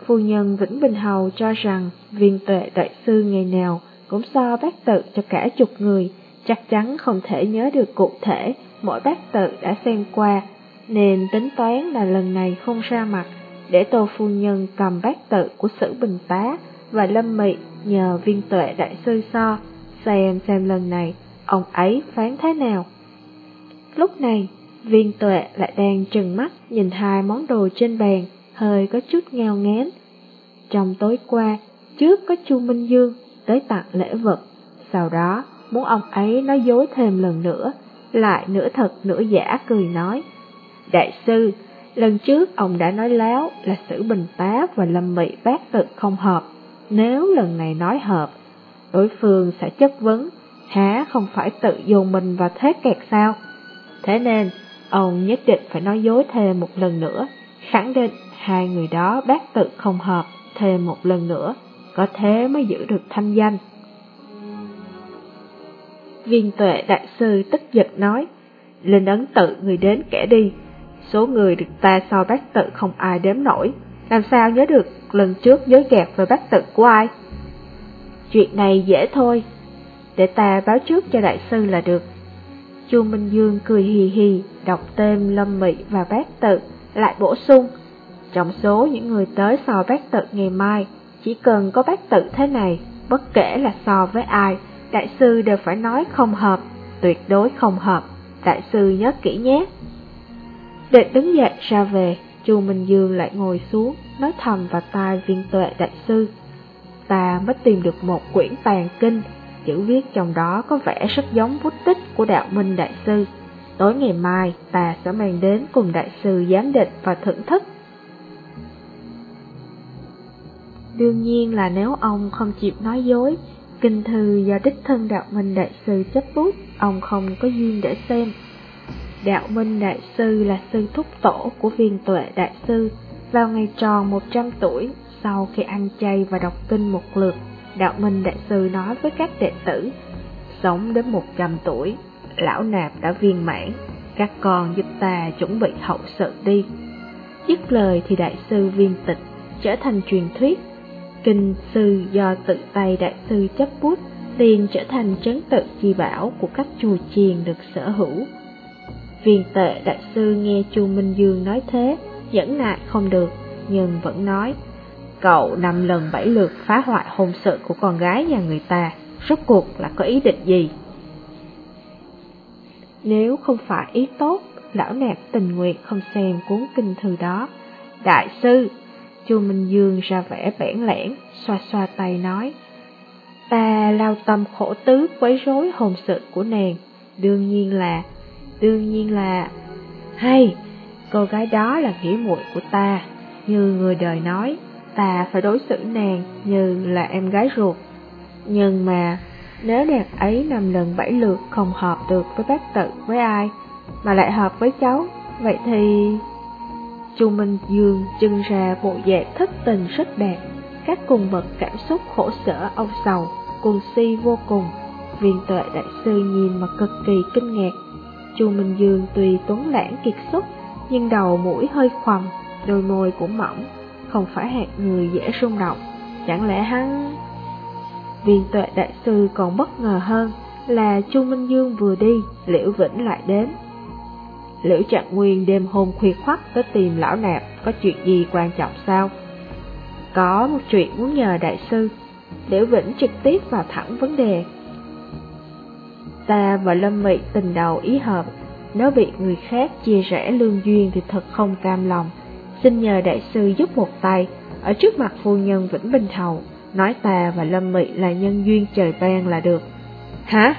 Phu nhân Vĩnh Bình Hầu cho rằng viên tuệ đại sư ngày nào cũng so bác tự cho cả chục người, chắc chắn không thể nhớ được cụ thể mỗi bác tự đã xem qua, nên tính toán là lần này không ra mặt, để tô phu nhân cầm bát tự của sử bình tá và lâm mị nhờ viên tuệ đại sư so, xem xem lần này ông ấy phán thế nào. Lúc này, viên tuệ lại đang trừng mắt nhìn hai món đồ trên bàn, hơi có chút ngao ngán. Trong tối qua, trước có Chu Minh Dương tới tặng lễ vật, sau đó muốn ông ấy nói dối thêm lần nữa, lại nửa thật nửa giả cười nói. Đại sư, lần trước ông đã nói láo là sử bình tá và lâm mị bác tự không hợp, nếu lần này nói hợp, đối phương sẽ chất vấn, há không phải tự dồn mình vào thế kẹt sao? Thế nên, ông nhất định phải nói dối thêm một lần nữa, khẳng định hai người đó bác tự không hợp thêm một lần nữa, có thế mới giữ được thanh danh. Viên tuệ đại sư tức giật nói, lên ấn tự người đến kẻ đi, số người được ta so bác tự không ai đếm nổi, làm sao nhớ được lần trước giới gạt về bác tự của ai? Chuyện này dễ thôi, để ta báo trước cho đại sư là được. Chu Minh Dương cười hì hì, đọc tên Lâm Mị và bác tự, lại bổ sung. Trong số những người tới so bác tự ngày mai, chỉ cần có bác tự thế này, bất kể là so với ai, đại sư đều phải nói không hợp, tuyệt đối không hợp, đại sư nhớ kỹ nhé. Đệ đứng dậy ra về, Chu Minh Dương lại ngồi xuống, nói thầm vào tai viên tuệ đại sư. Ta mới tìm được một quyển tàn kinh, chữ viết trong đó có vẻ rất giống bút tích của đạo minh đại sư. Tối ngày mai, ta sẽ mang đến cùng đại sư giám định và thưởng thức. Đương nhiên là nếu ông không chịu nói dối, kinh thư do đích thân đạo minh đại sư chấp bút, ông không có duyên để xem. Đạo Minh Đại Sư là sư thúc tổ của viên tuệ Đại Sư. Vào ngày tròn 100 tuổi, sau khi ăn chay và đọc kinh một lượt, Đạo Minh Đại Sư nói với các đệ tử, sống đến 100 tuổi, lão nạp đã viên mãn, các con giúp ta chuẩn bị hậu sự đi. Dứt lời thì Đại Sư viên tịch, trở thành truyền thuyết. Kinh sư do tự tay Đại Sư chấp bút, liền trở thành trấn tự chi bảo của các chùa chiền được sở hữu. Viên tệ đại sư nghe Chu Minh Dương nói thế, nhẫn nại không được, nhưng vẫn nói, cậu năm lần bảy lượt phá hoại hôn sự của con gái nhà người ta, rốt cuộc là có ý định gì? Nếu không phải ý tốt, lão nạp tình nguyện không xem cuốn kinh thư đó. Đại sư, Chu Minh Dương ra vẻ bẽn lẽn, xoa xoa tay nói, ta lao tâm khổ tứ quấy rối hồn sự của nàng, đương nhiên là đương nhiên là hay cô gái đó là nghĩa muội của ta. Như người đời nói ta phải đối xử nàng như là em gái ruột. Nhưng mà nếu nàng ấy năm lần bảy lượt không hợp được với bác tự với ai mà lại hợp với cháu vậy thì chu minh dương trưng ra bộ dạng thất tình rất đẹp các cùng bậc cảm xúc khổ sở âu sầu cuồng si vô cùng viên tuệ đại sư nhìn mà cực kỳ kinh ngạc Chu Minh Dương tuy tuấn lãng kiệt xuất, nhưng đầu mũi hơi khoằm, đôi môi cũng mỏng, không phải hạt người dễ rung động. Chẳng lẽ hắn... Viên tuệ đại sư còn bất ngờ hơn, là Chu Minh Dương vừa đi, Liễu Vĩnh lại đến. Liễu Trạng Nguyên đêm hôm khuya khoắt tới tìm lão nạp, có chuyện gì quan trọng sao? Có một chuyện muốn nhờ đại sư, Liễu Vĩnh trực tiếp vào thẳng vấn đề. Ta và Lâm Mị tình đầu ý hợp, nếu bị người khác chia rẽ lương duyên thì thật không cam lòng. Xin nhờ đại sư giúp một tay, ở trước mặt phu nhân Vĩnh Bình Hầu, nói ta và Lâm Mị là nhân duyên trời ban là được. Hả?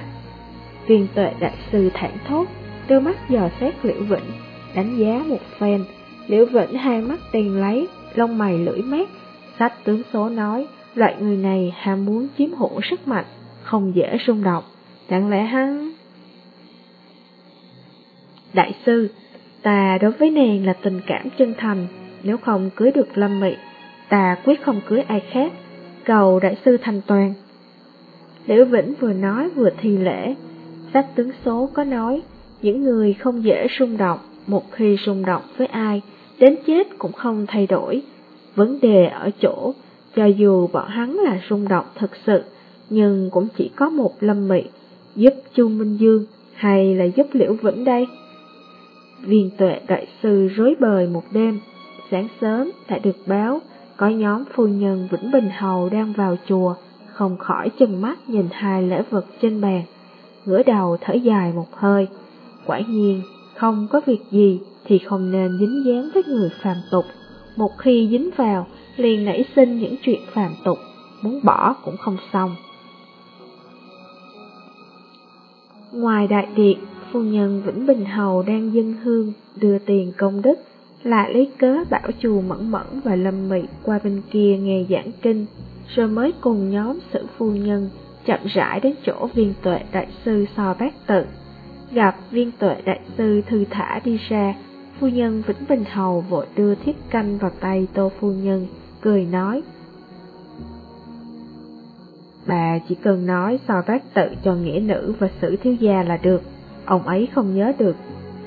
Viên tuệ đại sư thản thốt, đưa mắt dò xét Liễu Vĩnh, đánh giá một phen. Liễu Vĩnh hai mắt tiền lấy, lông mày lưỡi mát, sách tướng số nói, loại người này ham muốn chiếm hữu sức mạnh, không dễ rung động. Chẳng lẽ hắn... Đại sư, ta đối với nàng là tình cảm chân thành, nếu không cưới được Lâm Mị, ta quyết không cưới ai khác, cầu đại sư thành toàn. Liễu Vĩnh vừa nói vừa thi lễ, sách tướng số có nói, những người không dễ rung động, một khi rung động với ai, đến chết cũng không thay đổi. Vấn đề ở chỗ, cho dù bọn hắn là rung động thật sự, nhưng cũng chỉ có một lâm mị, giúp Chu Minh Dương hay là giúp Liễu Vĩnh đây? Viên tuệ đại sư rối bời một đêm, sáng sớm đã được báo, có nhóm phu nhân Vĩnh Bình Hầu đang vào chùa, không khỏi chừng mắt nhìn hai lễ vật trên bàn, ngửa đầu thở dài một hơi. Quả nhiên, không có việc gì thì không nên dính dáng với người phàm tục. Một khi dính vào, liền nảy sinh những chuyện phàm tục, muốn bỏ cũng không xong. Ngoài đại điện, phu nhân Vĩnh Bình Hầu đang dân hương, đưa tiền công đức, lại lấy cớ bảo chùa Mẫn Mẫn và Lâm Mị qua bên kia nghe giảng kinh, rồi mới cùng nhóm sử phu nhân chậm rãi đến chỗ viên tuệ đại sư so bát tự. Gặp viên tuệ đại sư thư thả đi ra, phu nhân Vĩnh Bình Hầu vội đưa thiết canh vào tay tô phu nhân, cười nói. Bà chỉ cần nói so bác tự cho nghĩa nữ và sử thiếu gia là được, ông ấy không nhớ được,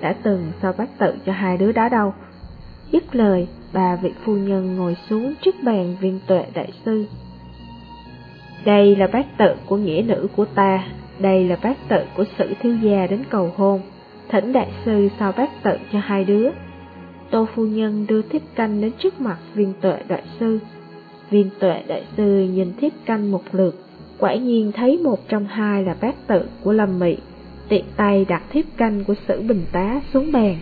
đã từng so bác tự cho hai đứa đó đâu. Dứt lời, bà vị phu nhân ngồi xuống trước bàn viên tuệ đại sư. Đây là bác tự của nghĩa nữ của ta, đây là bát tự của sử thiếu gia đến cầu hôn, thỉnh đại sư sao bát tự cho hai đứa. Tô phu nhân đưa thiếp canh đến trước mặt viên tuệ đại sư. Viên tuệ đại sư nhìn thiếp canh một lượt, quả nhiên thấy một trong hai là bát tự của Lâm Mị, tiện tay đặt thiếp canh của sử bình tá xuống bàn,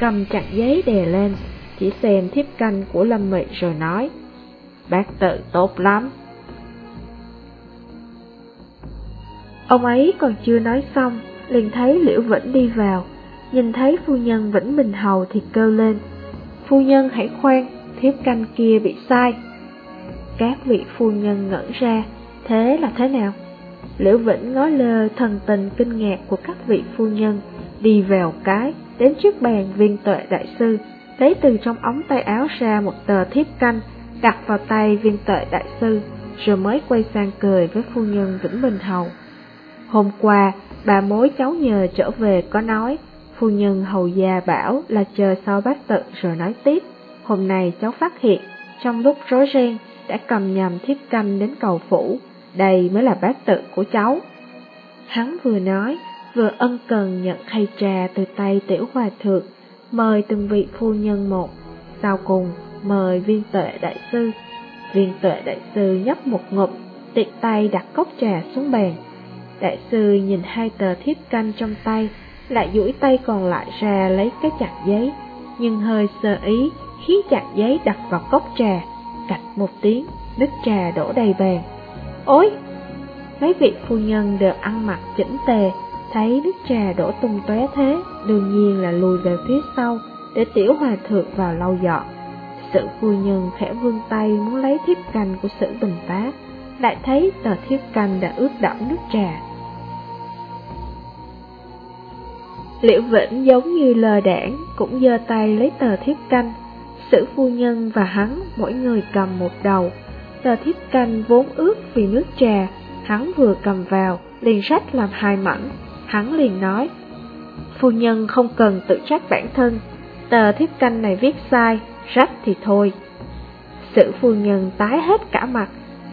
cầm chặt giấy đè lên, chỉ xem thiếp canh của Lâm Mị rồi nói, bát tự tốt lắm. Ông ấy còn chưa nói xong, liền thấy Liễu Vĩnh đi vào, nhìn thấy phu nhân Vĩnh Bình Hầu thì kêu lên, phu nhân hãy khoan, thiếp canh kia bị sai. Các vị phu nhân ngẩn ra, thế là thế nào? Liễu Vĩnh ngó lơ thần tình kinh ngạc của các vị phu nhân, đi vào cái, đến trước bàn viên tuệ đại sư, lấy từ trong ống tay áo ra một tờ thiếp canh, đặt vào tay viên tuệ đại sư, rồi mới quay sang cười với phu nhân Vĩnh Bình Hầu. Hôm qua, bà mối cháu nhờ trở về có nói, phu nhân hầu gia bảo là chờ sau bác tự rồi nói tiếp. Hôm nay cháu phát hiện, trong lúc rối ren, đã cầm nhầm thiếp canh đến cầu phủ, đây mới là bác tự của cháu. Hắn vừa nói, vừa ân cần nhận khay trà từ tay tiểu hòa thượng, mời từng vị phu nhân một, sau cùng mời viên tuệ đại sư. Viên tuệ đại sư nhấp một ngụm, tiện tay đặt cốc trà xuống bàn. Đại sư nhìn hai tờ thiếp canh trong tay, lại duỗi tay còn lại ra lấy cái chặt giấy, nhưng hơi sơ ý khiến chặt giấy đặt vào cốc trà, cạch một tiếng, nước trà đổ đầy bàn. Ôi! Mấy vị phu nhân đều ăn mặc chỉnh tề, thấy nước trà đổ tung tóe thế, đương nhiên là lùi về phía sau để tiểu hòa thượng vào lau dọn. Sự phu nhân khẽ vươn tay muốn lấy thiếp canh của sử bình tá, lại thấy tờ thiếp canh đã ướt đẫm nước trà. Liễu Vĩnh giống như lờ đảng, cũng giơ tay lấy tờ thiếp canh. Sử phu nhân và hắn mỗi người cầm một đầu. Tờ thiếp canh vốn ướt vì nước trà, hắn vừa cầm vào, liền rách làm hai mảnh. Hắn liền nói, phu nhân không cần tự trách bản thân, tờ thiếp canh này viết sai, rách thì thôi. Sử phu nhân tái hết cả mặt,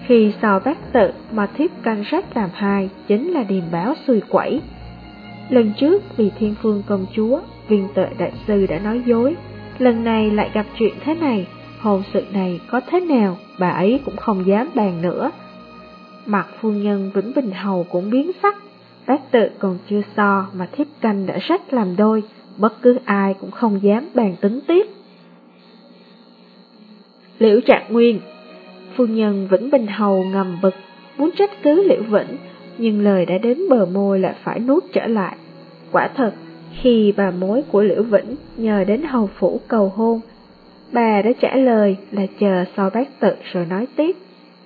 Khi sò bác tự mà thiếp canh rách làm hai chính là điềm báo xui quẩy. Lần trước vì thiên phương công chúa, viên tuệ đại sư đã nói dối, lần này lại gặp chuyện thế này, hồn sự này có thế nào bà ấy cũng không dám bàn nữa. Mặt phu nhân Vĩnh Bình Hầu cũng biến sắc, bác tự còn chưa so mà thiếp canh đã rách làm đôi, bất cứ ai cũng không dám bàn tính tiếp. Liễu Trạng Nguyên Phu nhân Vĩnh Bình Hầu ngầm bực, muốn trách cứ Liễu Vĩnh, nhưng lời đã đến bờ môi lại phải nuốt trở lại. Quả thật, khi bà mối của Liễu Vĩnh nhờ đến hầu phủ cầu hôn, bà đã trả lời là chờ so bác tự rồi nói tiếp.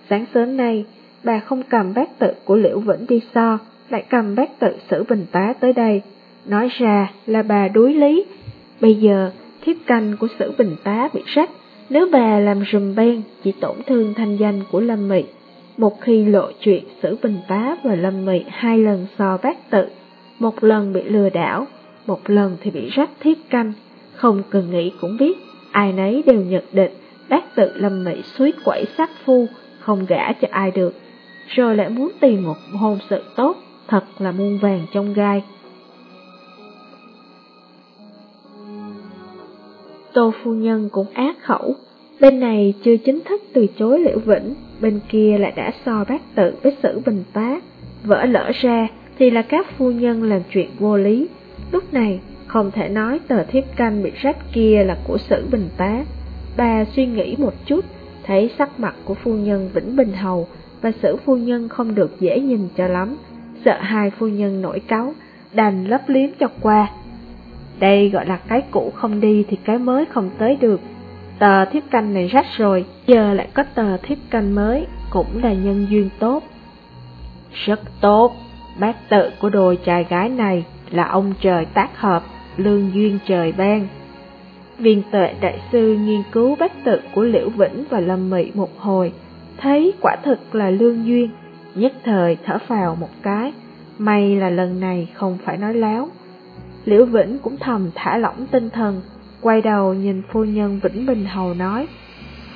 Sáng sớm nay, bà không cầm bác tự của Liễu Vĩnh đi so, lại cầm bác tự sử bình tá tới đây. Nói ra là bà đuối lý, bây giờ thiếp canh của sử bình tá bị rách, nếu bà làm rùm beng chỉ tổn thương thanh danh của Lâm Mị. Một khi lộ chuyện sử bình tá và Lâm Mị hai lần so bác tự, một lần bị lừa đảo, một lần thì bị rách thiếp canh, không cần nghĩ cũng biết, ai nấy đều nhận định bác tự Lâm mỹ suýt quẩy sát phu, không gả cho ai được, rồi lại muốn tìm một hôn sự tốt, thật là muôn vàng trong gai. Tô phu nhân cũng ác khẩu, bên này chưa chính thức từ chối Liễu Vĩnh, bên kia lại đã so bác tự với sử bình tá, vỡ lỡ ra thì là các phu nhân làm chuyện vô lý. Lúc này không thể nói tờ thiếp canh bị rách kia là của sử bình tá. Bà suy nghĩ một chút, thấy sắc mặt của phu nhân Vĩnh Bình Hầu và sử phu nhân không được dễ nhìn cho lắm, sợ hai phu nhân nổi cáu, đành lấp liếm cho qua. Đây gọi là cái cũ không đi thì cái mới không tới được. Tờ thiếp canh này rách rồi, giờ lại có tờ thiếp canh mới, cũng là nhân duyên tốt. Rất tốt, bác tự của đôi trai gái này là ông trời tác hợp, lương duyên trời ban. Viên tuệ đại sư nghiên cứu bác tự của Liễu Vĩnh và Lâm Mị một hồi, thấy quả thực là lương duyên, nhất thời thở phào một cái, may là lần này không phải nói láo. Liễu Vĩnh cũng thầm thả lỏng tinh thần, quay đầu nhìn phu nhân Vĩnh Bình Hầu nói,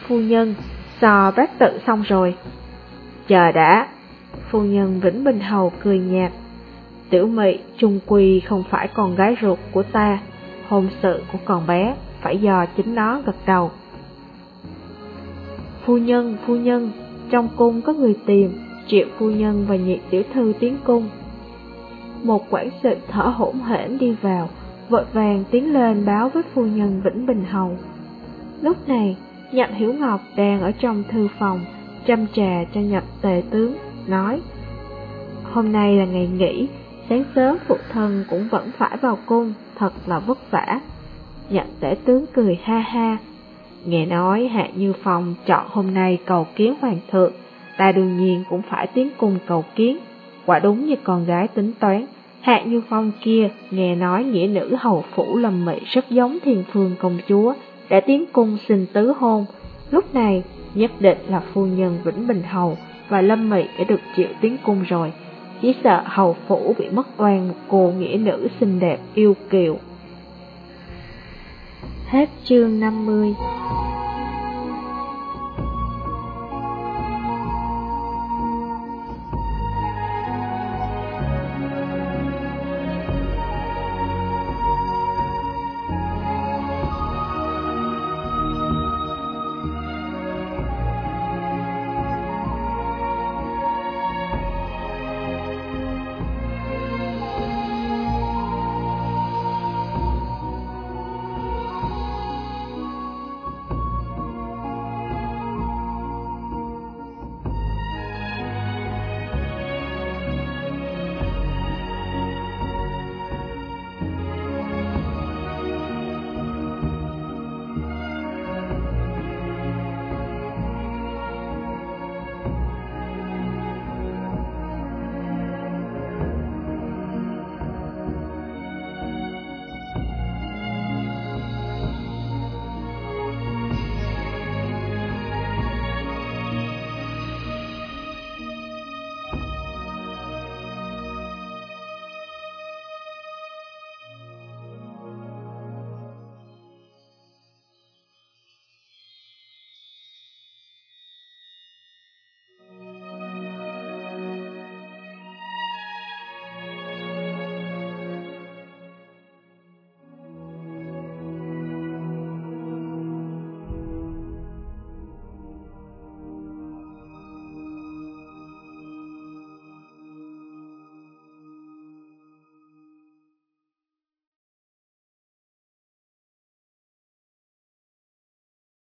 Phu nhân, sò bác tự xong rồi. Chờ đã, phu nhân Vĩnh Bình Hầu cười nhạt, Tiểu mị trung quỳ không phải con gái ruột của ta, hôn sự của con bé phải do chính nó gật đầu. Phu nhân, phu nhân, trong cung có người tìm, triệu phu nhân và nhị tiểu thư tiến cung. Một quản sự thở hổn hển đi vào, vội vàng tiến lên báo với phu nhân Vĩnh Bình Hầu. Lúc này, Nhậm Hiểu Ngọc đang ở trong thư phòng, chăm trà cho nhập tề tướng, nói Hôm nay là ngày nghỉ, sáng sớm phụ thân cũng vẫn phải vào cung, thật là vất vả. Nhậm tể tướng cười ha ha, nghe nói Hạ Như Phong chọn hôm nay cầu kiến hoàng thượng, ta đương nhiên cũng phải tiến cung cầu kiến. Quả đúng như con gái tính toán, Hạ Như Phong kia nghe nói nghĩa nữ hầu phủ lầm mị rất giống thiên phương công chúa, đã tiến cung xin tứ hôn. Lúc này, nhất định là phu nhân Vĩnh Bình Hầu và Lâm Mị đã được chịu tiến cung rồi. Chỉ sợ hầu phủ bị mất oan một cô nghĩa nữ xinh đẹp, yêu kiều. Hết chương 50